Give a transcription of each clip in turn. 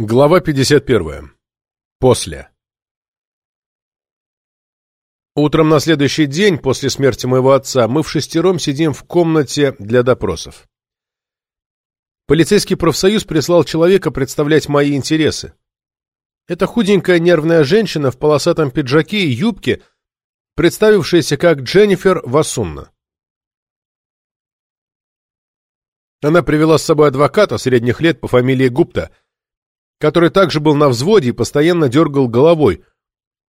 Глава 51. После. Утром на следующий день, после смерти моего отца, мы в шестером сидим в комнате для допросов. Полицейский профсоюз прислал человека представлять мои интересы. Это худенькая нервная женщина в полосатом пиджаке и юбке, представившаяся как Дженнифер Васунна. Она привела с собой адвоката средних лет по фамилии Гупта – который также был на взводе и постоянно дергал головой,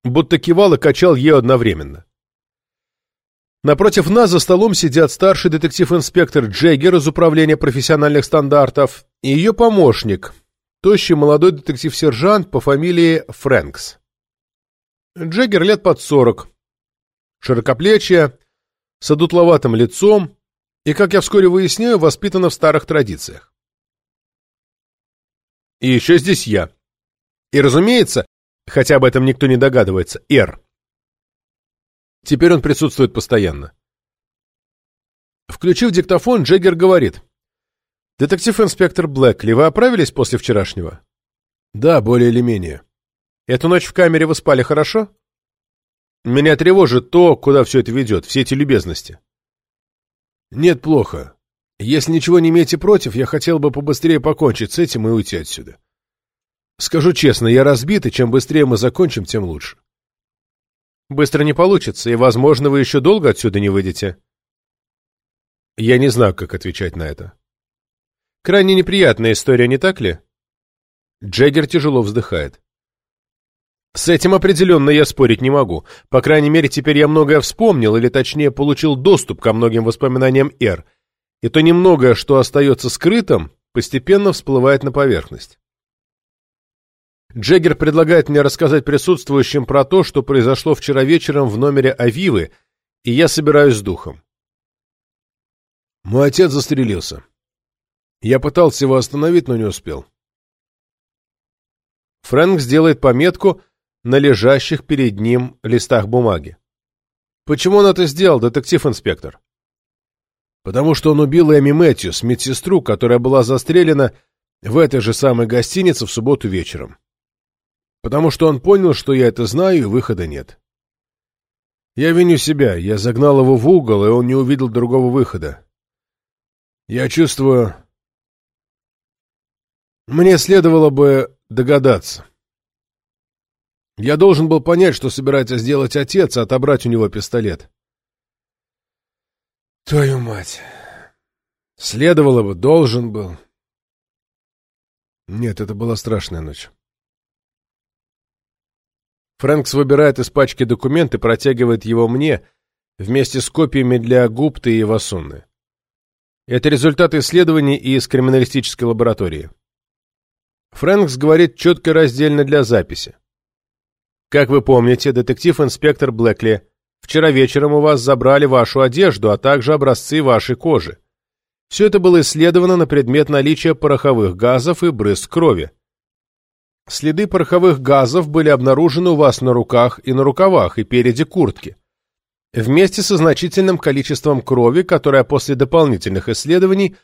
будто кивал и качал ее одновременно. Напротив нас за столом сидят старший детектив-инспектор Джеггер из Управления профессиональных стандартов и ее помощник, тощий молодой детектив-сержант по фамилии Фрэнкс. Джеггер лет под сорок, широкоплечья, с одутловатым лицом и, как я вскоре выясняю, воспитана в старых традициях. И еще здесь я. И, разумеется, хотя об этом никто не догадывается, Р. Теперь он присутствует постоянно. Включив диктофон, Джеггер говорит. «Детектив-инспектор Блэкли, вы оправились после вчерашнего?» «Да, более или менее». «Эту ночь в камере вы спали хорошо?» «Меня тревожит то, куда все это ведет, все эти любезности». «Нет, плохо. Если ничего не имеете против, я хотел бы побыстрее покончить с этим и уйти отсюда. Скажу честно, я разбит, и чем быстрее мы закончим, тем лучше. Быстро не получится, и, возможно, вы еще долго отсюда не выйдете. Я не знаю, как отвечать на это. Крайне неприятная история, не так ли? Джеггер тяжело вздыхает. С этим определенно я спорить не могу. По крайней мере, теперь я многое вспомнил, или точнее, получил доступ ко многим воспоминаниям Р, и то немногое, что остается скрытым, постепенно всплывает на поверхность. Джеггер предлагает мне рассказать присутствующим про то, что произошло вчера вечером в номере Авивы, и я собираюсь с духом. Мой отец застрелился. Я пытался его остановить, но не успел. Фрэнк сделает пометку на лежащих перед ним листах бумаги. Почему он это сделал, детектив-инспектор? Потому что он убил Эми Мэтьюс, медсестру, которая была застрелена в этой же самой гостинице в субботу вечером. Потому что он понял, что я это знаю, и выхода нет. Я виню себя, я загнал его в угол, и он не увидел другого выхода. Я чувствую... Мне следовало бы догадаться. Я должен был понять, что собирается сделать отец, а отобрать у него пистолет. Твою мать. Следовало бы, должен был. Нет, это была страшная ночь. Фрэнкс выбирает из пачки документ и протягивает его мне вместе с копиями для Гупты и Васунны. Это результаты исследований из криминалистической лаборатории. Фрэнкс говорит четко раздельно для записи. Как вы помните, детектив-инспектор Блэкли Вчера вечером у вас забрали вашу одежду, а также образцы вашей кожи. Все это было исследовано на предмет наличия пороховых газов и брызг крови. Следы пороховых газов были обнаружены у вас на руках и на рукавах и переде куртки. Вместе со значительным количеством крови, которая после дополнительных исследований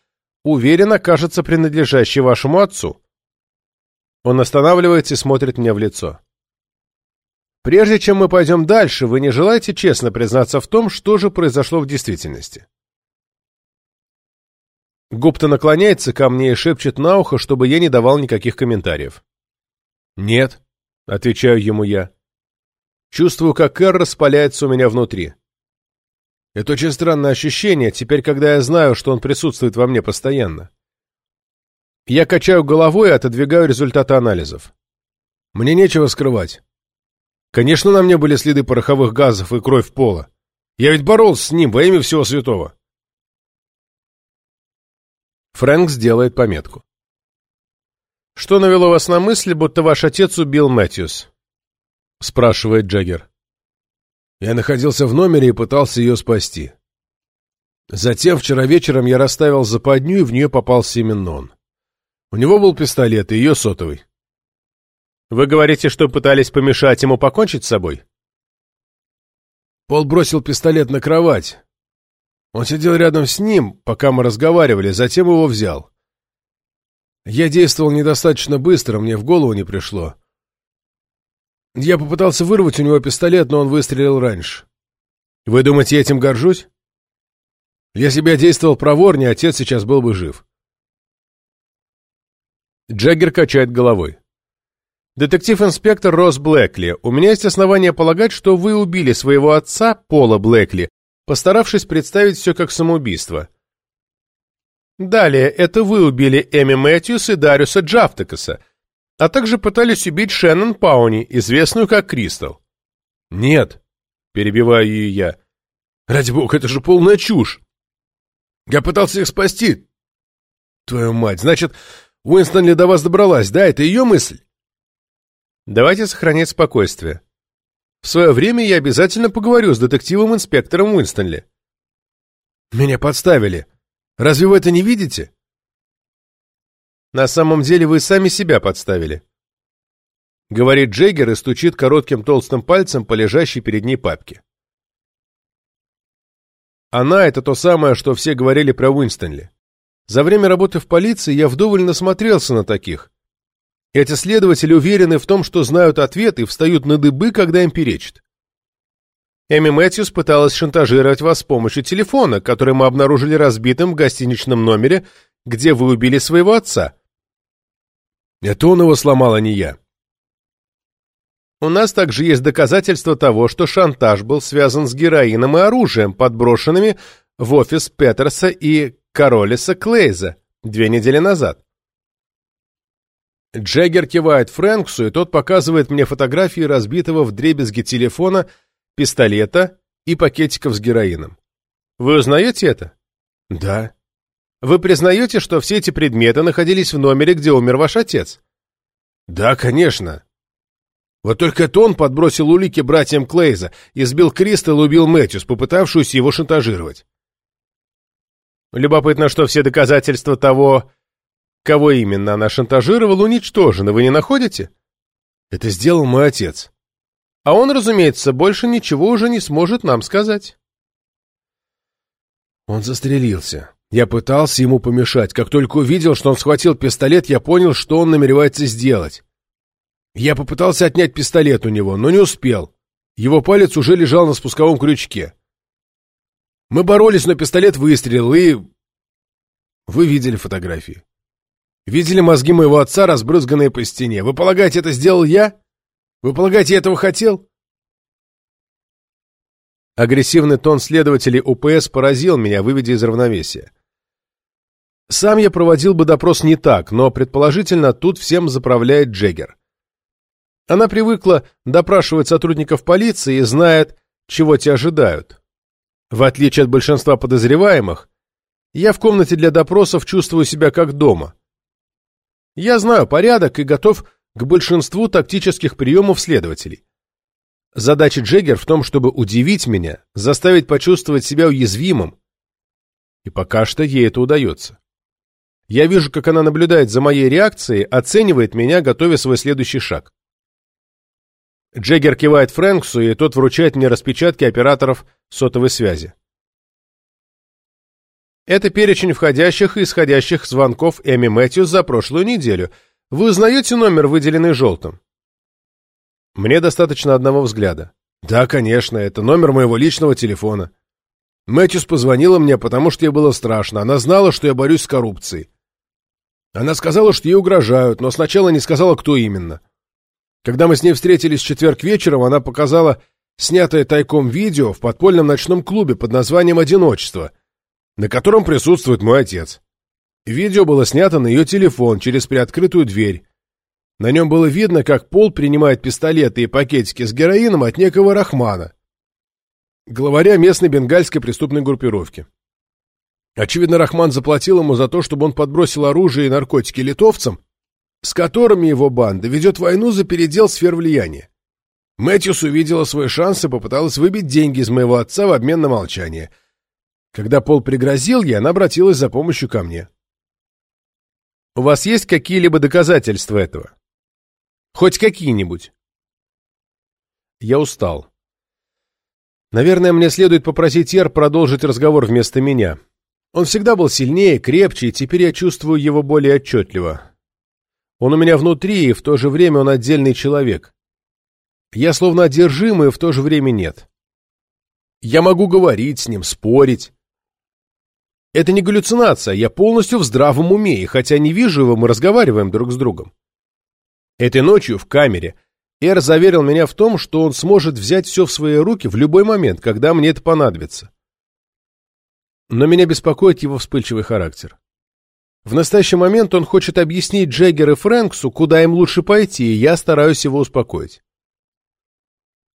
уверенно кажется принадлежащей вашему отцу. Он останавливается и смотрит мне в лицо. Прежде чем мы пойдем дальше, вы не желаете честно признаться в том, что же произошло в действительности? Гупта наклоняется ко мне и шепчет на ухо, чтобы я не давал никаких комментариев. «Нет», — отвечаю ему я. Чувствую, как Эр распаляется у меня внутри. Это очень странное ощущение, теперь, когда я знаю, что он присутствует во мне постоянно. Я качаю головой и отодвигаю результаты анализов. Мне нечего скрывать. Конечно, на мне были следы пороховых газов и кровь пола. Я ведь боролся с ним во имя всего святого. Фрэнк сделает пометку. «Что навело вас на мысль, будто ваш отец убил Мэтьюс?» — спрашивает Джаггер. Я находился в номере и пытался ее спасти. Затем вчера вечером я расставил западню, и в нее попался именно он. У него был пистолет и ее сотовый. Вы говорите, что пытались помешать ему покончить с собой? Пол бросил пистолет на кровать. Он сидел рядом с ним, пока мы разговаривали, затем его взял. Я действовал недостаточно быстро, мне в голову не пришло. Я попытался вырвать у него пистолет, но он выстрелил раньше. Вы думаете, я этим горжусь? Если бы я действовал проворнее, отец сейчас был бы жив. Джаггер качает головой. «Детектив-инспектор Росс Блэкли, у меня есть основания полагать, что вы убили своего отца, Пола Блэкли, постаравшись представить все как самоубийство. Далее, это вы убили Эми Мэтьюс и Дариуса Джафтекаса, а также пытались убить Шеннон Пауни, известную как Кристал. Нет, перебиваю ее я. Ради бога, это же полная чушь. Я пытался их спасти. Твою мать, значит, Уинстон ли до вас добралась, да? Это ее мысль? Давайте сохранять спокойствие. В свое время я обязательно поговорю с детективом-инспектором Уинстонли. Меня подставили. Разве вы это не видите? На самом деле вы сами себя подставили. Говорит Джеггер и стучит коротким толстым пальцем по лежащей перед ней папке. Она — это то самое, что все говорили про Уинстонли. За время работы в полиции я вдоволь насмотрелся на таких. Эти следователи уверены в том, что знают ответ и встают на дыбы, когда им перечат. Эми Мэтьюс пыталась шантажировать вас с помощью телефона, который мы обнаружили разбитым в гостиничном номере, где вы убили своего отца. Это он его сломал, а не я. У нас также есть доказательства того, что шантаж был связан с героином и оружием, подброшенными в офис Петерса и Королиса Клейза две недели назад. Джеггер кивает Фрэнксу, и тот показывает мне фотографии разбитого в дребезги телефона пистолета и пакетиков с героином. Вы узнаете это? Да. Вы признаете, что все эти предметы находились в номере, где умер ваш отец? Да, конечно. Вот только это он подбросил улики братьям Клейза, избил Кристал и убил Мэтьюс, попытавшуюся его шантажировать. Любопытно, что все доказательства того, кого именно она шантажировала, уничтожены, вы не находите? Это сделал мой отец. А он, разумеется, больше ничего уже не сможет нам сказать. Он застрелился. Я пытался ему помешать. Как только увидел, что он схватил пистолет, я понял, что он намеревается сделать. Я попытался отнять пистолет у него, но не успел. Его палец уже лежал на спусковом крючке. Мы боролись, но пистолет выстрелил, и... Вы видели фотографии. Видели мозги моего отца, разбрызганные по стене. Вы полагаете, это сделал я? Вы полагаете, я этого хотел? Агрессивный тон следователей УПС поразил меня, выведя из равновесия. Сам я проводил бы допрос не так, но, предположительно, тут всем заправляет Джеггер. Она привыкла допрашивать сотрудников полиции и знает, чего те ожидают. В отличие от большинства подозреваемых, я в комнате для допросов чувствую себя как дома. Я знаю порядок и готов к большинству тактических приемов следователей. Задача Джеггер в том, чтобы удивить меня, заставить почувствовать себя уязвимым. И пока что ей это удается. Я вижу, как она наблюдает за моей реакцией, оценивает меня, готовя свой следующий шаг. Джеггер кивает Фрэнксу, и тот вручает мне распечатки операторов сотовой связи. Это перечень входящих и исходящих звонков Эми Мэтьюс за прошлую неделю – вы узнаете номер, выделенный желтым? Мне достаточно одного взгляда. Да, конечно, это номер моего личного телефона. Мэтьюс позвонила мне, потому что ей было страшно. Она знала, что я борюсь с коррупцией. Она сказала, что ей угрожают, но сначала не сказала, кто именно. Когда мы с ней встретились в четверг вечером, она показала снятое тайком видео в подпольном ночном клубе под названием «Одиночество», на котором присутствует мой отец. Видео было снято на ее телефон через приоткрытую дверь. На нем было видно, как Пол принимает пистолеты и пакетики с героином от некого Рахмана, главаря местной бенгальской преступной группировки. Очевидно, Рахман заплатил ему за то, чтобы он подбросил оружие и наркотики литовцам, с которыми его банда ведет войну за передел сфер влияния. Мэтьюс увидела свой шанс и попыталась выбить деньги из моего отца в обмен на молчание. Когда Пол пригрозил ей, она обратилась за помощью ко мне. У вас есть какие-либо доказательства этого? Хоть какие-нибудь? Я устал. Наверное, мне следует попросить Ер продолжить разговор вместо меня. Он всегда был сильнее, крепче, и теперь я чувствую его более отчетливо. Он у меня внутри, и в то же время он отдельный человек. Я словно одержимый, и в то же время нет. Я могу говорить с ним, спорить. Это не галлюцинация, я полностью в здравом уме, и хотя не вижу его, мы разговариваем друг с другом. Этой ночью в камере Эр заверил меня в том, что он сможет взять все в свои руки в любой момент, когда мне это понадобится. Но меня беспокоит его вспыльчивый характер. В настоящий момент он хочет объяснить Джеггер и Фрэнксу, куда им лучше пойти, и я стараюсь его успокоить.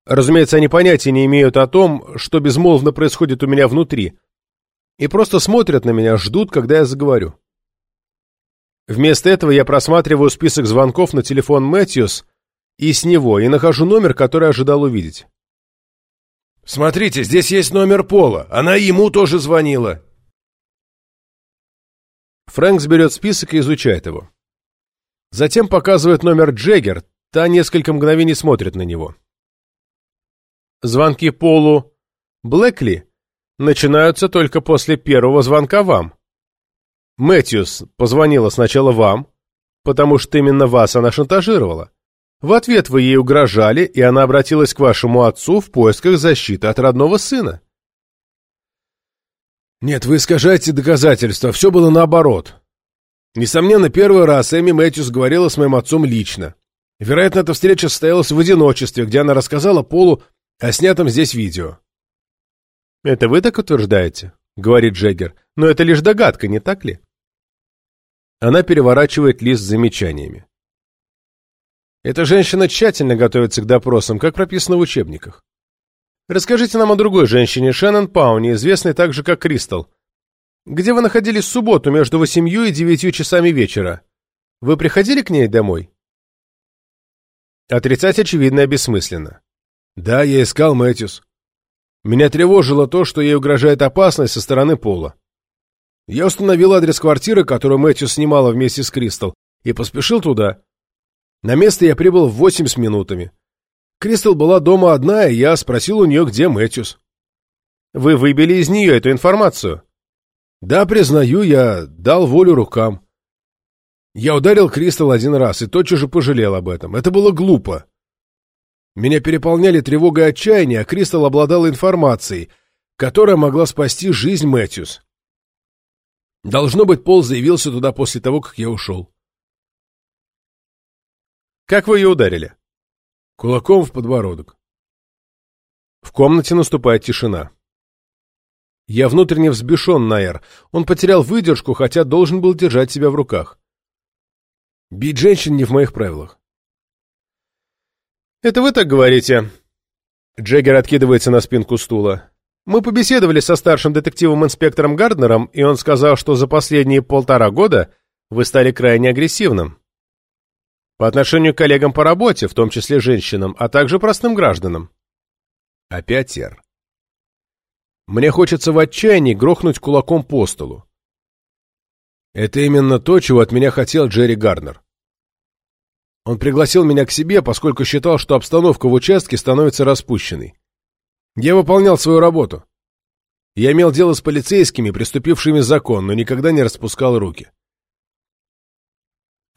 Разумеется, они понятия не имеют о том, что безмолвно происходит у меня внутри, и просто смотрят на меня, ждут, когда я заговорю. Вместо этого я просматриваю список звонков на телефон Мэтьюс и с него, и нахожу номер, который ожидал увидеть. «Смотрите, здесь есть номер Пола. Она ему тоже звонила». Фрэнкс берет список и изучает его. Затем показывает номер Джеггер, та несколько мгновений смотрит на него. Звонки Полу Блэкли начинаются только после первого звонка вам. Мэтьюс позвонила сначала вам, потому что именно вас она шантажировала. В ответ вы ей угрожали, и она обратилась к вашему отцу в поисках защиты от родного сына. Нет, вы искажаете доказательства, все было наоборот. Несомненно, первый раз Эми Мэтьюс говорила с моим отцом лично. Вероятно, эта встреча состоялась в одиночестве, где она рассказала Полу о снятом здесь видео. «Это вы так утверждаете?» — говорит Джеггер. «Но это лишь догадка, не так ли?» Она переворачивает лист с замечаниями. Эта женщина тщательно готовится к допросам, как прописано в учебниках. Расскажите нам о другой женщине, Шеннон Пауни, известной также как Кристал. Где вы находились в субботу между восемью и девятью часами вечера? Вы приходили к ней домой? Отрицать очевидно бессмысленно. Да, я искал Мэтьюс. Меня тревожило то, что ей угрожает опасность со стороны Пола. Я установил адрес квартиры, которую Мэтью снимала вместе с Кристал, и поспешил туда. На место я прибыл в восемь с минутами. Кристал была дома одна, и я спросил у нее, где Мэтьюс. Вы выбили из нее эту информацию? Да, признаю, я дал волю рукам. Я ударил Кристал один раз и тотчас же пожалел об этом. Это было глупо. Меня переполняли тревога и отчаяние, а Кристал обладала информацией, которая могла спасти жизнь Мэтьюс. Должно быть, Пол заявился туда после того, как я ушел. Как вы ее ударили? Кулаком в подбородок. В комнате наступает тишина. Я внутренне взбешен, Найер. Он потерял выдержку, хотя должен был держать себя в руках. Бить женщин не в моих правилах. Это вы так говорите? Джеггер откидывается на спинку стула. Мы побеседовали со старшим детективом-инспектором Гарднером, и он сказал, что за последние полтора года вы стали крайне агрессивным. По отношению к коллегам по работе, в том числе женщинам, а также простым гражданам. Опять Эр. Мне хочется в отчаянии грохнуть кулаком по столу. Это именно то, чего от меня хотел Джерри Гарнер. Он пригласил меня к себе, поскольку считал, что обстановка в участке становится распущенной. Я выполнял свою работу. Я имел дело с полицейскими, приступившими закон, но никогда не распускал руки.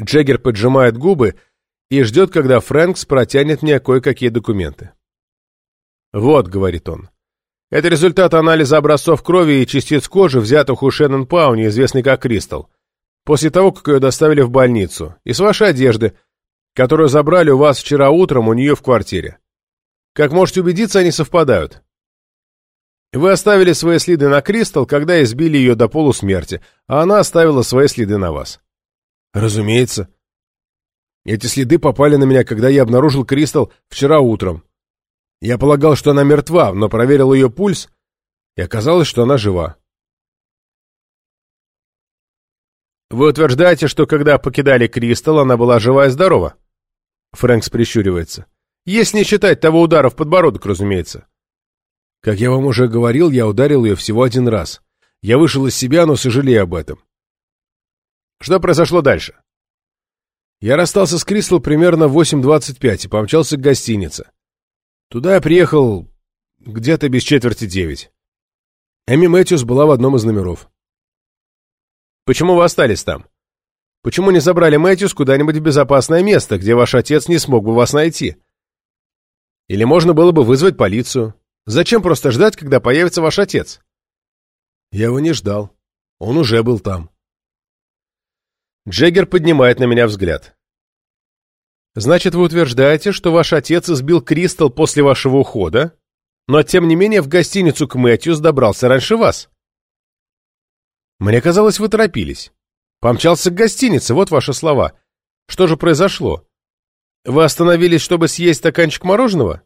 Джеггер поджимает губы и ждет, когда Фрэнкс протянет мне кое-какие документы. «Вот», — говорит он, — «это результат анализа образцов крови и частиц кожи, взятых у Шеннон Пауни, известной как Кристал, после того, как ее доставили в больницу, и с вашей одежды, которую забрали у вас вчера утром у нее в квартире. Как можете убедиться, они совпадают. Вы оставили свои следы на Кристал, когда избили ее до полусмерти, а она оставила свои следы на вас. Разумеется. Эти следы попали на меня, когда я обнаружил Кристал вчера утром. Я полагал, что она мертва, но проверил ее пульс, и оказалось, что она жива. Вы утверждаете, что когда покидали Кристал, она была жива и здорова? Фрэнкс прищуривается. Если не считать того удара в подбородок, разумеется. Как я вам уже говорил, я ударил ее всего один раз. Я вышел из себя, но сожалею об этом. Что произошло дальше? Я расстался с Кристал примерно в 8.25 и помчался к гостинице. Туда я приехал где-то без четверти девять. Эми Мэтьюс была в одном из номеров. Почему вы остались там? Почему не забрали Мэтьюс куда-нибудь в безопасное место, где ваш отец не смог бы вас найти? Или можно было бы вызвать полицию? Зачем просто ждать, когда появится ваш отец? Я его не ждал. Он уже был там. Джеггер поднимает на меня взгляд. Значит, вы утверждаете, что ваш отец избил Кристал после вашего ухода, но тем не менее в гостиницу к Мэтьюс добрался раньше вас? Мне казалось, вы торопились. Помчался к гостинице, вот ваши слова. Что же произошло? Вы остановились, чтобы съесть стаканчик мороженого?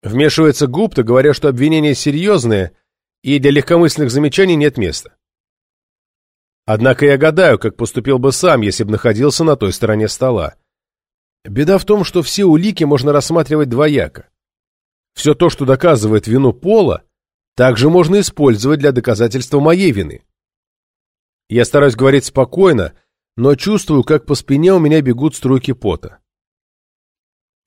Вмешивается Гупта, говоря, что обвинения серьезные, и для легкомысленных замечаний нет места. Однако я гадаю, как поступил бы сам, если бы находился на той стороне стола. Беда в том, что все улики можно рассматривать двояко. Все то, что доказывает вину Пола, также можно использовать для доказательства моей вины. Я стараюсь говорить спокойно, но чувствую, как по спине у меня бегут струйки пота.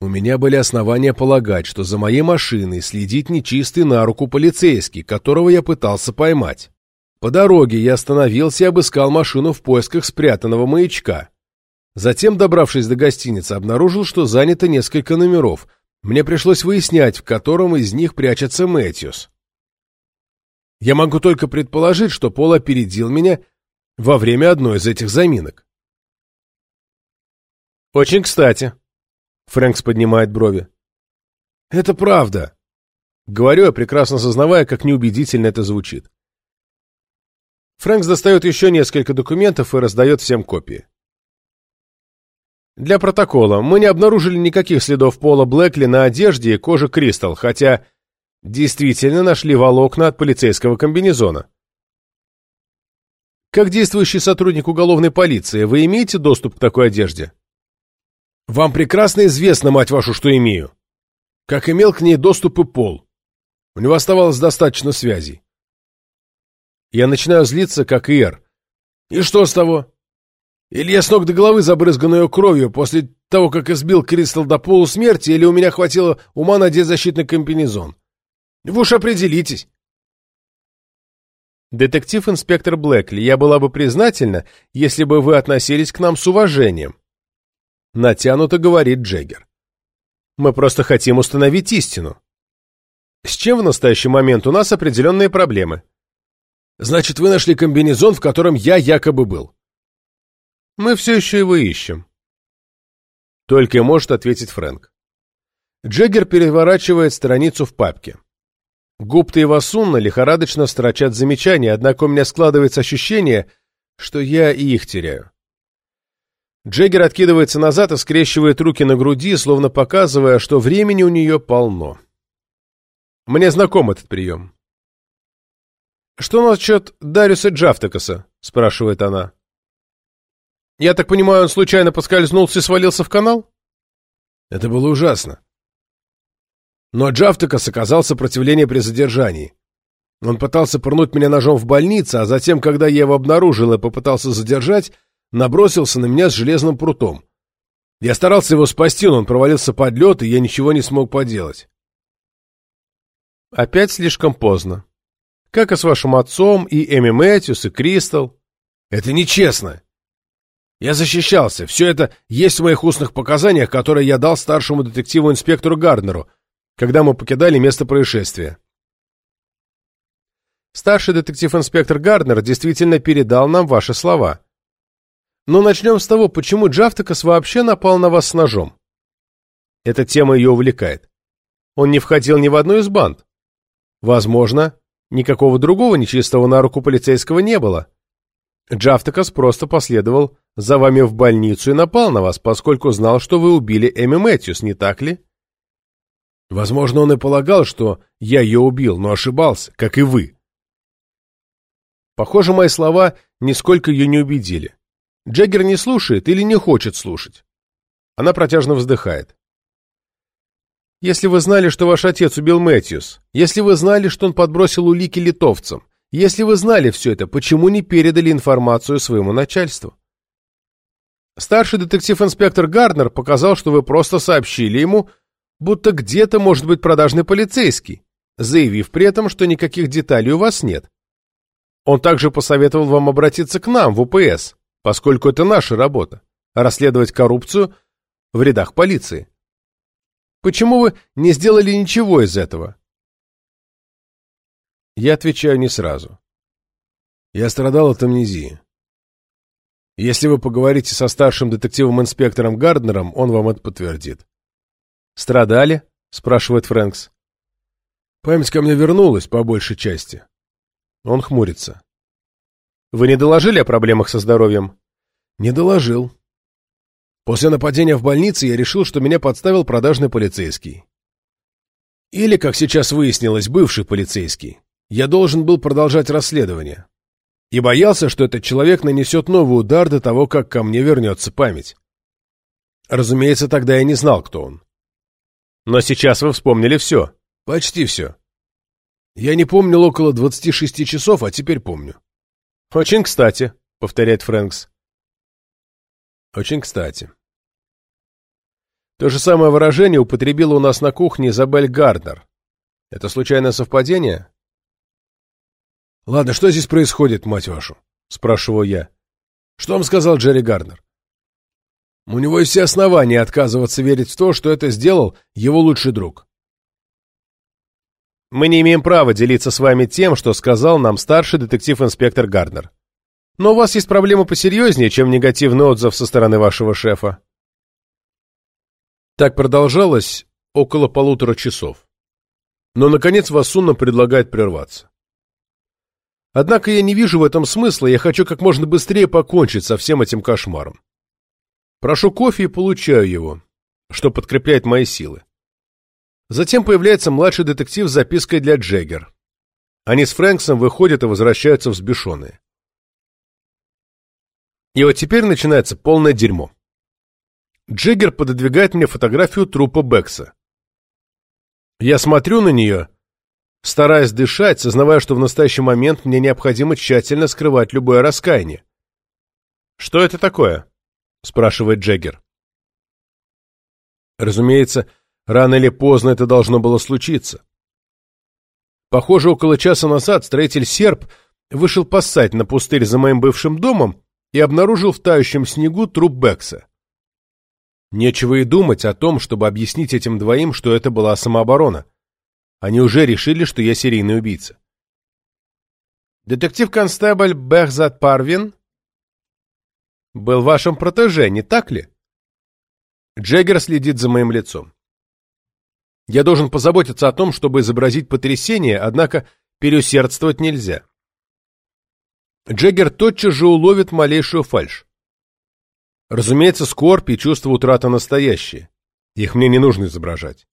У меня были основания полагать, что за моей машиной следит нечистый на руку полицейский, которого я пытался поймать. По дороге я остановился и обыскал машину в поисках спрятанного маячка. Затем, добравшись до гостиницы, обнаружил, что занято несколько номеров. Мне пришлось выяснять, в котором из них прячется Мэтьюс. Я могу только предположить, что Пол опередил меня во время одной из этих заминок. «Очень кстати», — Фрэнкс поднимает брови. «Это правда», — говорю я, прекрасно сознавая, как неубедительно это звучит. Фрэнкс достает еще несколько документов и раздает всем копии. Для протокола, мы не обнаружили никаких следов Пола Блэкли на одежде и коже Кристал, хотя действительно нашли волокна от полицейского комбинезона. Как действующий сотрудник уголовной полиции, вы имеете доступ к такой одежде? Вам прекрасно известно, мать вашу, что имею. Как имел к ней доступ и Пол. У него оставалось достаточно связей. Я начинаю злиться, как Ир. И что с того? Или я с ног до головы забрызган ее кровью после того, как избил Кристал до полусмерти, или у меня хватило ума надеть защитный комбинезон? Вы уж определитесь. Детектив-инспектор Блэкли, я была бы признательна, если бы вы относились к нам с уважением. Натянуто говорит Джеггер. Мы просто хотим установить истину. С чем в настоящий момент у нас определенные проблемы. Значит, вы нашли комбинезон, в котором я якобы был. Мы все еще его ищем. Только может ответить Фрэнк. Джеггер переворачивает страницу в папке. Гупта и Васунна лихорадочно строчат замечания, однако у меня складывается ощущение, что я и их теряю. Джеггер откидывается назад и скрещивает руки на груди, словно показывая, что времени у нее полно. Мне знаком этот прием. «Что насчет Дариуса Джафтекаса?» — спрашивает она. «Я так понимаю, он случайно поскользнулся и свалился в канал?» Это было ужасно. Но Джафтекас оказал сопротивление при задержании. Он пытался пырнуть меня ножом в больнице, а затем, когда я его обнаружил и попытался задержать, набросился на меня с железным прутом. Я старался его спасти, но он провалился под лед, и я ничего не смог поделать. Опять слишком поздно. Как и с вашим отцом, и Эми Мэтьюс, и Кристал. Это нечестно. Я защищался. Все это есть в моих устных показаниях, которые я дал старшему детективу-инспектору Гарднеру, когда мы покидали место происшествия. Старший детектив-инспектор Гарднер действительно передал нам ваши слова. Но начнем с того, почему Джафтакас вообще напал на вас с ножом. Эта тема ее увлекает. Он не входил ни в одну из банд. Возможно, Никакого другого нечистого на руку полицейского не было. Джафтакас просто последовал за вами в больницу и напал на вас, поскольку знал, что вы убили Эми Мэтьюс, не так ли? Возможно, он и полагал, что я ее убил, но ошибался, как и вы. Похоже, мои слова нисколько ее не убедили. Джаггер не слушает или не хочет слушать. Она протяжно вздыхает. Если вы знали, что ваш отец убил Мэтьюс, если вы знали, что он подбросил улики литовцам, если вы знали все это, почему не передали информацию своему начальству? Старший детектив-инспектор Гарднер показал, что вы просто сообщили ему, будто где-то может быть продажный полицейский, заявив при этом, что никаких деталей у вас нет. Он также посоветовал вам обратиться к нам, в УПС, поскольку это наша работа – расследовать коррупцию в рядах полиции. Почему вы не сделали ничего из этого? Я отвечаю не сразу. Я страдал от амнезии. Если вы поговорите со старшим детективом-инспектором Гарднером, он вам это подтвердит. «Страдали?» — спрашивает Фрэнкс. Память ко мне вернулась, по большей части. Он хмурится. «Вы не доложили о проблемах со здоровьем?» «Не доложил. После нападения в больнице я решил, что меня подставил продажный полицейский. Или, как сейчас выяснилось, бывший полицейский. Я должен был продолжать расследование и боялся, что этот человек нанесет новый удар до того, как ко мне вернется память. Разумеется, тогда я не знал, кто он. Но сейчас вы вспомнили все. Почти все. Я не помнил около 26 часов, а теперь помню. Очень кстати, повторяет Фрэнкс. Очень кстати. То же самое выражение употребила у нас на кухне Изабель Гарднер. Это случайное совпадение? «Ладно, что здесь происходит, мать вашу?» — спрашиваю я. «Что вам сказал Джерри Гарнер?» У него есть все основания отказываться верить в то, что это сделал его лучший друг. Мы не имеем права делиться с вами тем, что сказал нам старший детектив-инспектор Гарднер. Но у вас есть проблема посерьезнее, чем негативный отзыв со стороны вашего шефа. Так продолжалось около полутора часов. Но, наконец, Васуна предлагает прерваться. Однако я не вижу в этом смысла, я хочу как можно быстрее покончить со всем этим кошмаром. Прошу кофе и получаю его, что подкрепляет мои силы. Затем появляется младший детектив с запиской для Джеггер. Они с Фрэнксом выходят и возвращаются взбешенные. И вот теперь начинается полное дерьмо. Джеггер пододвигает мне фотографию трупа Бекса. Я смотрю на нее стараясь дышать, сознавая, что в настоящий момент мне необходимо тщательно скрывать любое раскаяние. «Что это такое?» — спрашивает Джеггер. Разумеется, рано или поздно это должно было случиться. Похоже, около часа назад строитель Серб вышел поссать на пустырь за моим бывшим домом и обнаружил в тающем снегу труп Бекса. Нечего и думать о том, чтобы объяснить этим двоим, что это была самооборона. Они уже решили, что я серийный убийца. Детектив-констебль Бехзат Парвин был вашим протеже, не так ли? Джеггер следит за моим лицом. Я должен позаботиться о том, чтобы изобразить потрясение, однако переусердствовать нельзя. Джеггер тотчас же уловит малейшую фальшь. Разумеется, скорбь и чувство утраты настоящие. Их мне не нужно изображать.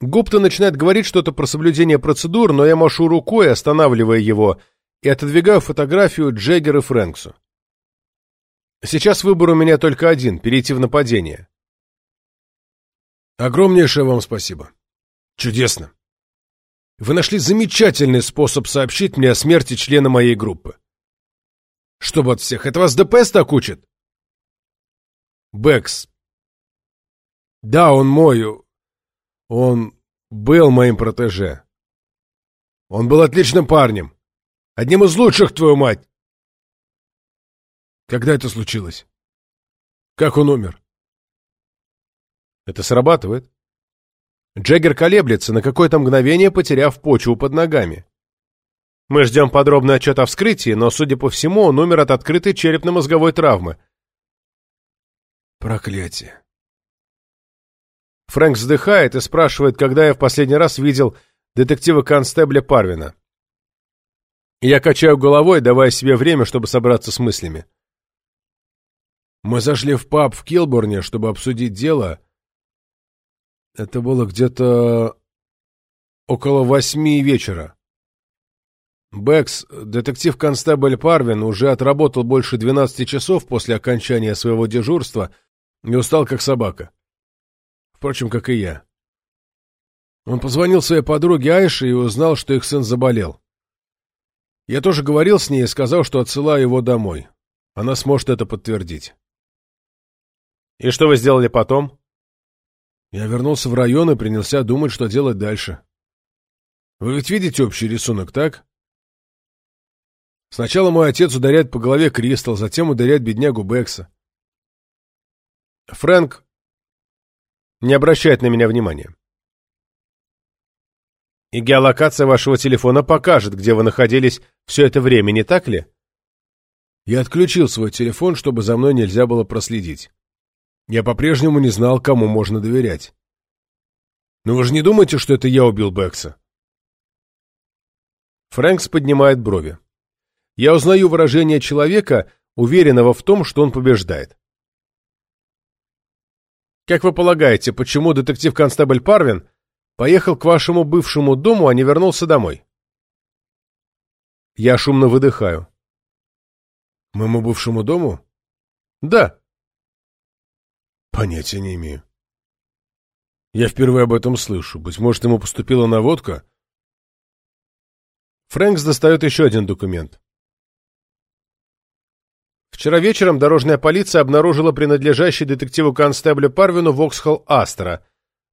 Гупта начинает говорить что-то про соблюдение процедур, но я машу рукой, останавливая его, и отодвигаю фотографию Джеггер и Фрэнксу. Сейчас выбор у меня только один — перейти в нападение. Огромнейшее вам спасибо. Чудесно. Вы нашли замечательный способ сообщить мне о смерти члена моей группы. Чтобы от всех, это вас ДПС так учит? Бэкс. Да, он мой, он был моим протеже. Он был отличным парнем. Одним из лучших, твою мать. Когда это случилось? Как он умер? Это срабатывает. Джеггер колеблется, на какое-то мгновение потеряв почву под ногами. Мы ждем подробный отчет о вскрытии, но, судя по всему, он умер от открытой черепно-мозговой травмы. Проклятие. Фрэнк вздыхает и спрашивает, когда я в последний раз видел детектива-констебля Парвина. Я качаю головой, давая себе время, чтобы собраться с мыслями. Мы зашли в паб в Килборне, чтобы обсудить дело. Это было где-то около восьми вечера. Бэкс, детектив-констебль Парвин, уже отработал больше двенадцати часов после окончания своего дежурства и устал как собака. Впрочем, как и я. Он позвонил своей подруге Айше и узнал, что их сын заболел. Я тоже говорил с ней и сказал, что отсылаю его домой. Она сможет это подтвердить. «И что вы сделали потом?» Я вернулся в район и принялся думать, что делать дальше. Вы ведь видите общий рисунок, так? Сначала мой отец ударяет по голове Кристал, затем ударяет беднягу Бекса. Фрэнк не обращает на меня внимания. И геолокация вашего телефона покажет, где вы находились все это время, не так ли? Я отключил свой телефон, чтобы за мной нельзя было проследить. Я по-прежнему не знал, кому можно доверять. Но вы же не думаете, что это я убил Бекса? Фрэнкс поднимает брови. Я узнаю выражение человека, уверенного в том, что он побеждает. Как вы полагаете, почему детектив-констебль Парвин поехал к вашему бывшему дому, а не вернулся домой? Я шумно выдыхаю. Моему бывшему дому? Да. Понятия не имею. Я впервые об этом слышу. Быть может, ему поступила наводка? Фрэнкс достает еще один документ. Вчера вечером дорожная полиция обнаружила принадлежащий детективу-констеблю Парвину Vauxhall Astra,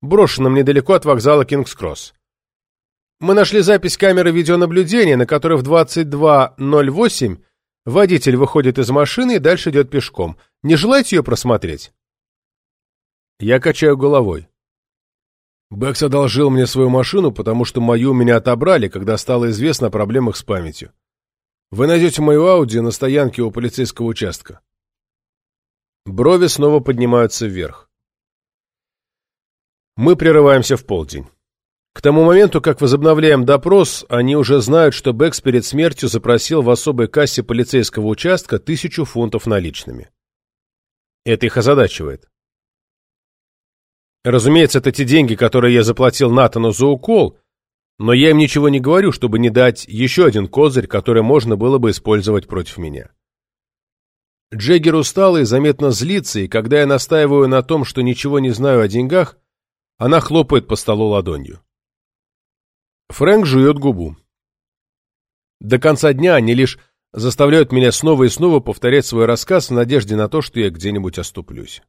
брошенном недалеко от вокзала Кингс-Кросс. Мы нашли запись камеры видеонаблюдения, на которой в 22.08 водитель выходит из машины и дальше идет пешком. Не желаете ее просмотреть? Я качаю головой. Бэкс одолжил мне свою машину, потому что мою меня отобрали, когда стало известно о проблемах с памятью. Вы найдете мою Ауди на стоянке у полицейского участка. Брови снова поднимаются вверх. Мы прерываемся в полдень. К тому моменту, как возобновляем допрос, они уже знают, что Бэкс перед смертью запросил в особой кассе полицейского участка тысячу фунтов наличными. Это их озадачивает. Разумеется, это те деньги, которые я заплатил Натану за укол, но я им ничего не говорю, чтобы не дать еще один козырь, который можно было бы использовать против меня. Джеггер устал и заметно злится, и когда я настаиваю на том, что ничего не знаю о деньгах, она хлопает по столу ладонью. Фрэнк жует губу. До конца дня они лишь заставляют меня снова и снова повторять свой рассказ в надежде на то, что я где-нибудь оступлюсь.